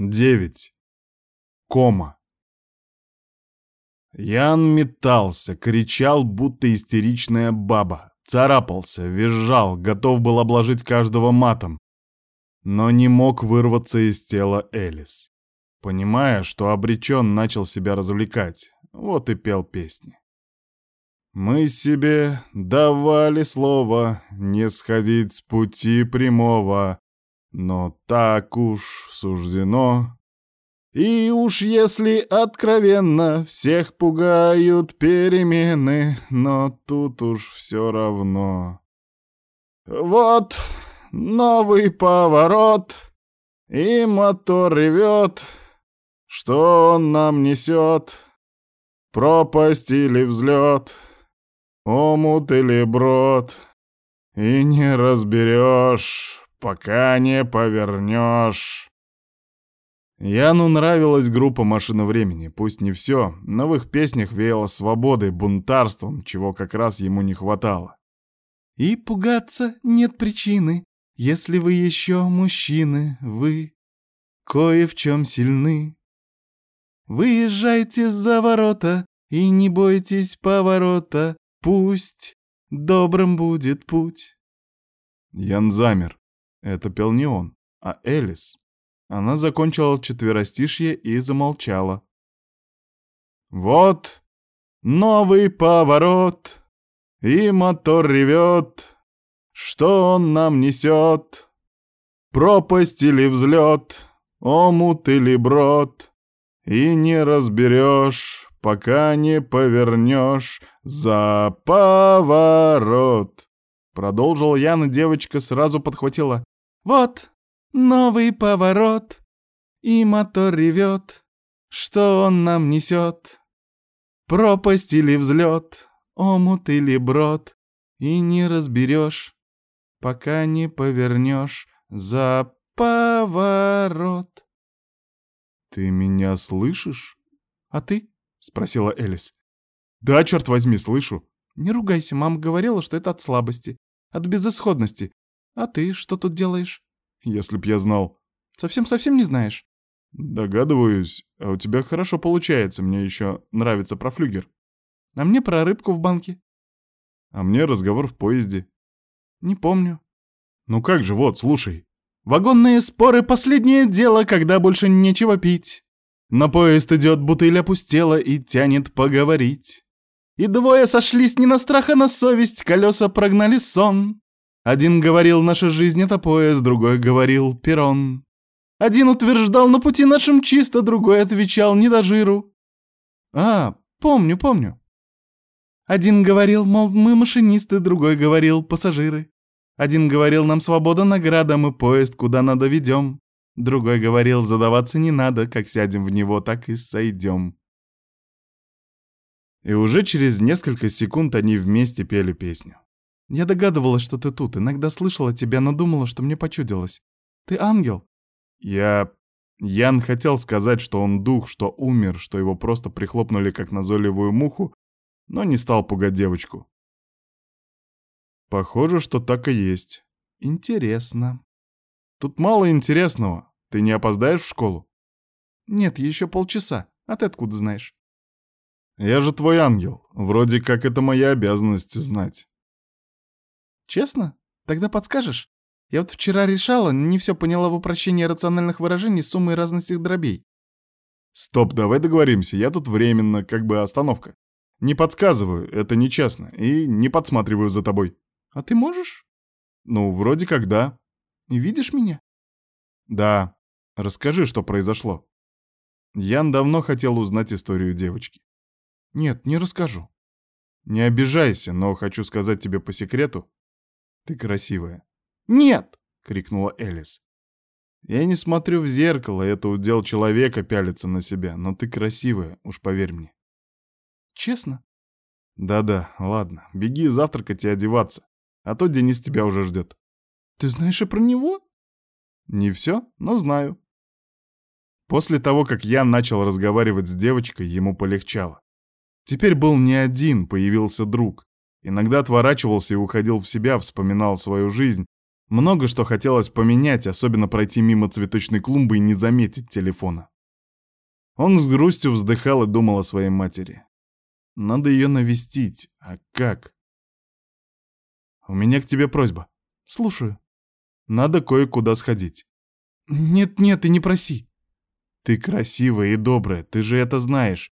Девять. Кома. Ян метался, кричал, будто истеричная баба, царапался, визжал, готов был обложить каждого матом, но не мог вырваться из тела Элис. Понимая, что обречен, начал себя развлекать, вот и пел песни. Мы себе давали слово не сходить с пути прямого, но так уж суждено. И уж если откровенно, всех пугают перемены, но тут уж все равно. Вот новый поворот, и мотор ревет. Что он нам несет? Пропасть или взлет? Омут или брод? И не разберешь пока не повернешь. Яну нравилась группа «Машина времени», пусть не все, но в их песнях веяло свободой, бунтарством, чего как раз ему не хватало. «И пугаться нет причины, если вы еще мужчины, вы кое в чем сильны. Выезжайте за ворота и не бойтесь поворота, пусть добрым будет путь». Ян замер. Это пел не он, а Элис. Она закончила четверостишье и замолчала. Вот новый поворот, и мотор ревет. Что он нам несет? Пропасть или взлет, омут или брод, И не разберешь, пока не повернешь за поворот. Продолжил Ян, девочка сразу подхватила. Вот новый поворот, и мотор ревет. Что он нам несет? Пропасть или взлет, омут или брод, и не разберешь, пока не повернешь за поворот. «Ты меня слышишь?» «А ты?» — спросила Элис. «Да, черт возьми, слышу». «Не ругайся, мама говорила, что это от слабости, от безысходности, а ты что тут делаешь? Если б я знал. Совсем-совсем не знаешь? Догадываюсь. А у тебя хорошо получается. Мне еще нравится про флюгер. А мне про рыбку в банке. А мне разговор в поезде. Не помню. Ну как же, вот, слушай. Вагонные споры — последнее дело, когда больше нечего пить. На поезд идет, бутыль опустела и тянет поговорить. И двое сошлись не на страх, а на совесть, колеса прогнали сон. Один говорил, наша жизнь — это поезд, другой говорил — перрон. Один утверждал, на пути нашем чисто, другой отвечал, не до жиру. А, помню, помню. Один говорил, мол, мы машинисты, другой говорил, пассажиры. Один говорил, нам свобода награда, мы поезд куда надо ведем. Другой говорил, задаваться не надо, как сядем в него, так и сойдем. И уже через несколько секунд они вместе пели песню. Я догадывалась, что ты тут, иногда слышала тебя, но думала, что мне почудилось. Ты ангел?» «Я...» Ян хотел сказать, что он дух, что умер, что его просто прихлопнули как назойливую муху, но не стал пугать девочку. Похоже, что так и есть. Интересно. Тут мало интересного. Ты не опоздаешь в школу? Нет, еще полчаса. А ты откуда знаешь? Я же твой ангел. Вроде как это моя обязанность знать. Честно? Тогда подскажешь? Я вот вчера решала, не все поняла в упрощении рациональных выражений суммы разности дробей. Стоп, давай договоримся, я тут временно, как бы остановка. Не подсказываю, это нечестно, и не подсматриваю за тобой. А ты можешь? Ну, вроде как да. И видишь меня? Да. Расскажи, что произошло. Ян давно хотел узнать историю девочки. Нет, не расскажу. Не обижайся, но хочу сказать тебе по секрету, ты красивая. Нет! крикнула Элис. Я не смотрю в зеркало, это удел человека пялиться на себя, но ты красивая, уж поверь мне. Честно? Да-да, ладно, беги завтракать и одеваться, а то Денис тебя уже ждет. Ты знаешь и про него? Не все, но знаю. После того, как я начал разговаривать с девочкой, ему полегчало. Теперь был не один, появился друг. Иногда отворачивался и уходил в себя, вспоминал свою жизнь, Много что хотелось поменять, особенно пройти мимо цветочной клумбы и не заметить телефона. Он с грустью вздыхал и думал о своей матери. Надо ее навестить. А как? У меня к тебе просьба. Слушаю. Надо кое-куда сходить. Нет-нет, и не проси. Ты красивая и добрая, ты же это знаешь.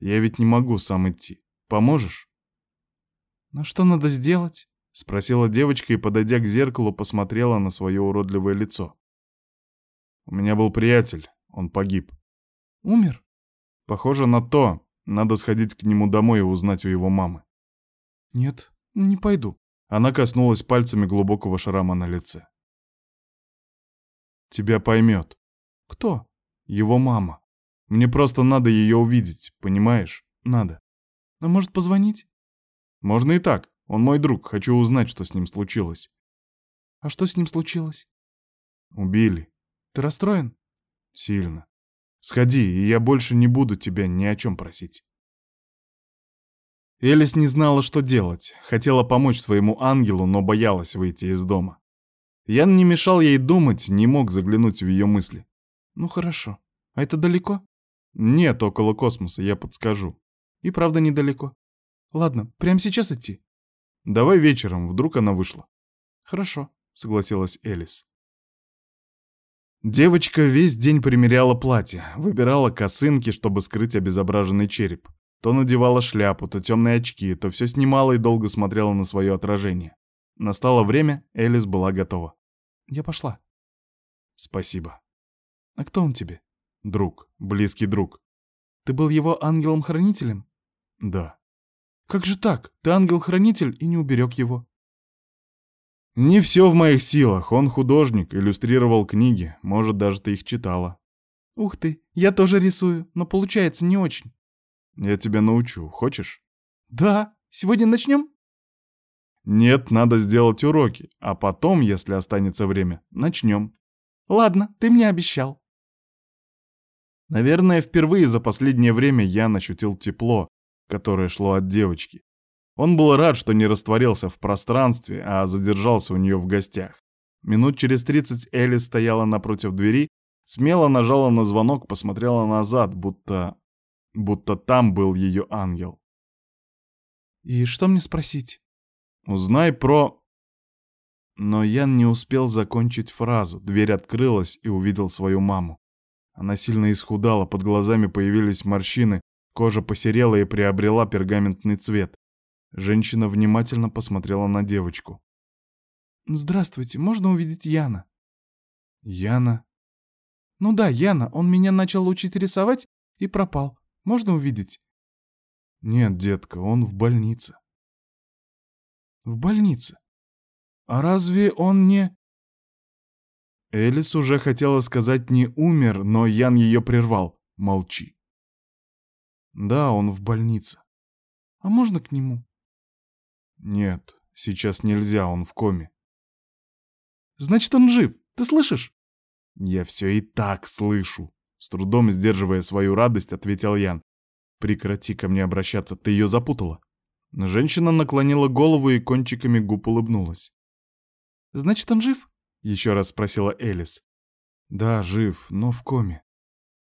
Я ведь не могу сам идти. Поможешь? Ну что надо сделать? Спросила девочка и, подойдя к зеркалу, посмотрела на свое уродливое лицо. У меня был приятель, он погиб. Умер? Похоже на то. Надо сходить к нему домой и узнать у его мамы. Нет, не пойду. Она коснулась пальцами глубокого шрама на лице. Тебя поймет. Кто? Его мама. Мне просто надо ее увидеть, понимаешь? Надо. А может позвонить? Можно и так. Он мой друг, хочу узнать, что с ним случилось. А что с ним случилось? Убили. Ты расстроен? Сильно. Сходи, и я больше не буду тебя ни о чем просить. Элис не знала, что делать. Хотела помочь своему ангелу, но боялась выйти из дома. Ян не мешал ей думать, не мог заглянуть в ее мысли. Ну хорошо. А это далеко? Нет, около космоса, я подскажу. И правда недалеко. Ладно, прямо сейчас идти? Давай вечером, вдруг она вышла. Хорошо, согласилась Элис. Девочка весь день примеряла платье, выбирала косынки, чтобы скрыть обезображенный череп. То надевала шляпу, то темные очки, то все снимала и долго смотрела на свое отражение. Настало время, Элис была готова. «Я пошла». «Спасибо». «А кто он тебе?» «Друг, близкий друг». «Ты был его ангелом-хранителем?» «Да». Как же так? Ты ангел-хранитель и не уберег его. Не все в моих силах. Он художник, иллюстрировал книги. Может, даже ты их читала. Ух ты, я тоже рисую, но получается не очень. Я тебя научу. Хочешь? Да. Сегодня начнем? Нет, надо сделать уроки, а потом, если останется время, начнем. Ладно, ты мне обещал. Наверное, впервые за последнее время я ощутил тепло, которое шло от девочки. Он был рад, что не растворился в пространстве, а задержался у нее в гостях. Минут через тридцать Элли стояла напротив двери, смело нажала на звонок, посмотрела назад, будто... будто там был ее ангел. «И что мне спросить?» «Узнай про...» Но Ян не успел закончить фразу. Дверь открылась и увидел свою маму. Она сильно исхудала, под глазами появились морщины, Кожа посерела и приобрела пергаментный цвет. Женщина внимательно посмотрела на девочку. «Здравствуйте, можно увидеть Яна?» «Яна?» «Ну да, Яна. Он меня начал учить рисовать и пропал. Можно увидеть?» «Нет, детка, он в больнице». «В больнице? А разве он не...» Элис уже хотела сказать «не умер», но Ян ее прервал. «Молчи». Да, он в больнице. А можно к нему? Нет, сейчас нельзя, он в коме. Значит, он жив. Ты слышишь? Я все и так слышу. С трудом сдерживая свою радость, ответил Ян. Прекрати ко мне обращаться, ты ее запутала. Женщина наклонила голову и кончиками губ улыбнулась. «Значит, он жив?» — еще раз спросила Элис. «Да, жив, но в коме».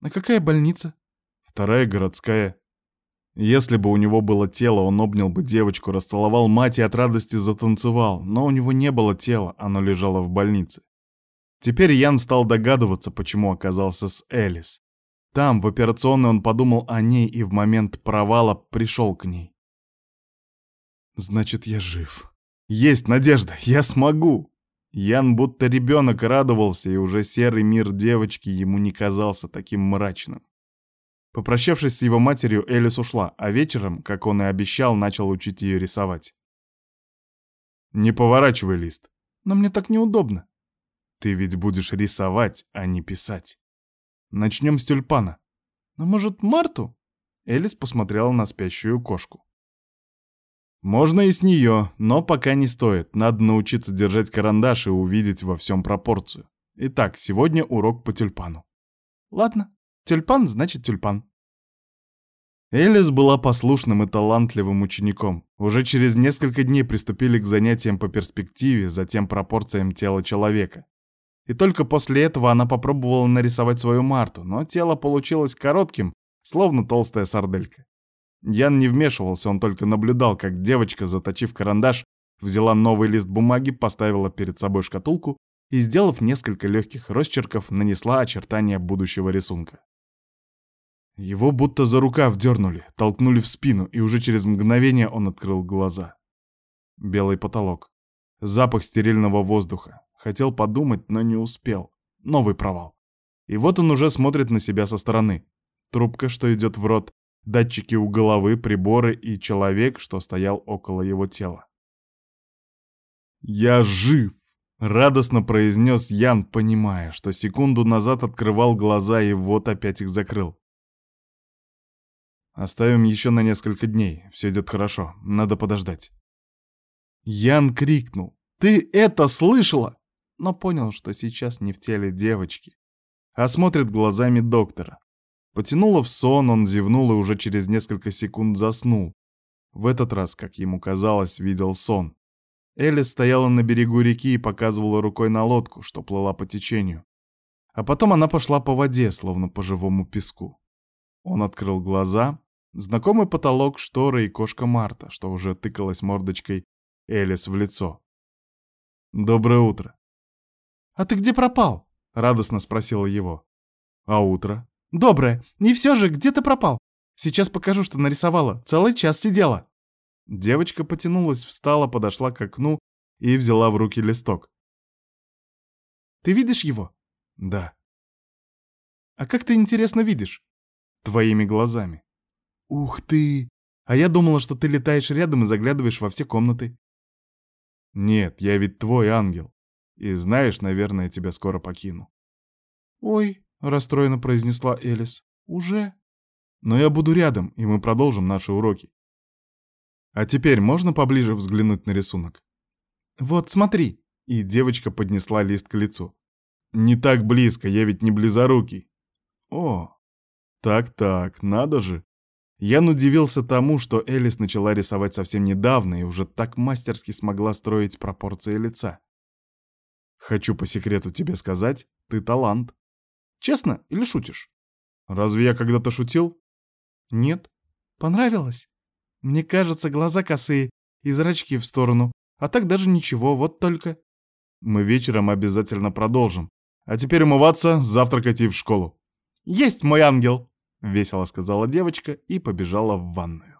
«А какая больница?» Вторая городская. Если бы у него было тело, он обнял бы девочку, расцеловал мать и от радости затанцевал, но у него не было тела, оно лежало в больнице. Теперь Ян стал догадываться, почему оказался с Элис. Там, в операционной, он подумал о ней и в момент провала пришел к ней. «Значит, я жив. Есть надежда, я смогу!» Ян будто ребенок радовался, и уже серый мир девочки ему не казался таким мрачным. Попрощавшись с его матерью, Элис ушла, а вечером, как он и обещал, начал учить ее рисовать. «Не поворачивай лист». «Но мне так неудобно». «Ты ведь будешь рисовать, а не писать. Начнем с тюльпана». «А может, Марту?» Элис посмотрела на спящую кошку. «Можно и с нее, но пока не стоит. Надо научиться держать карандаш и увидеть во всем пропорцию. Итак, сегодня урок по тюльпану». «Ладно». Тюльпан значит тюльпан. Элис была послушным и талантливым учеником. Уже через несколько дней приступили к занятиям по перспективе, затем пропорциям тела человека. И только после этого она попробовала нарисовать свою Марту, но тело получилось коротким, словно толстая сарделька. Ян не вмешивался, он только наблюдал, как девочка, заточив карандаш, взяла новый лист бумаги, поставила перед собой шкатулку и, сделав несколько легких росчерков, нанесла очертания будущего рисунка. Его будто за рукав дернули, толкнули в спину, и уже через мгновение он открыл глаза. Белый потолок. Запах стерильного воздуха. Хотел подумать, но не успел. Новый провал. И вот он уже смотрит на себя со стороны. Трубка, что идет в рот, датчики у головы, приборы и человек, что стоял около его тела. «Я жив!» — радостно произнес Ян, понимая, что секунду назад открывал глаза и вот опять их закрыл. Оставим еще на несколько дней. Все идет хорошо. Надо подождать. Ян крикнул. «Ты это слышала?» Но понял, что сейчас не в теле девочки, а смотрит глазами доктора. Потянуло в сон, он зевнул и уже через несколько секунд заснул. В этот раз, как ему казалось, видел сон. Элис стояла на берегу реки и показывала рукой на лодку, что плыла по течению. А потом она пошла по воде, словно по живому песку. Он открыл глаза, Знакомый потолок, шторы и кошка Марта, что уже тыкалась мордочкой Элис в лицо. «Доброе утро». «А ты где пропал?» — радостно спросила его. «А утро?» «Доброе. И все же, где ты пропал? Сейчас покажу, что нарисовала. Целый час сидела». Девочка потянулась, встала, подошла к окну и взяла в руки листок. «Ты видишь его?» «Да». «А как ты, интересно, видишь?» «Твоими глазами». «Ух ты! А я думала, что ты летаешь рядом и заглядываешь во все комнаты». «Нет, я ведь твой ангел. И знаешь, наверное, тебя скоро покину». «Ой», — расстроенно произнесла Элис, — «уже?» «Но я буду рядом, и мы продолжим наши уроки. А теперь можно поближе взглянуть на рисунок?» «Вот, смотри!» И девочка поднесла лист к лицу. «Не так близко, я ведь не близорукий». «О, так-так, надо же!» Ян удивился тому, что Элис начала рисовать совсем недавно и уже так мастерски смогла строить пропорции лица. «Хочу по секрету тебе сказать, ты талант». «Честно или шутишь?» «Разве я когда-то шутил?» «Нет. Понравилось? Мне кажется, глаза косые и зрачки в сторону, а так даже ничего, вот только...» «Мы вечером обязательно продолжим. А теперь умываться, завтракать и в школу». «Есть, мой ангел!» — весело сказала девочка и побежала в ванную.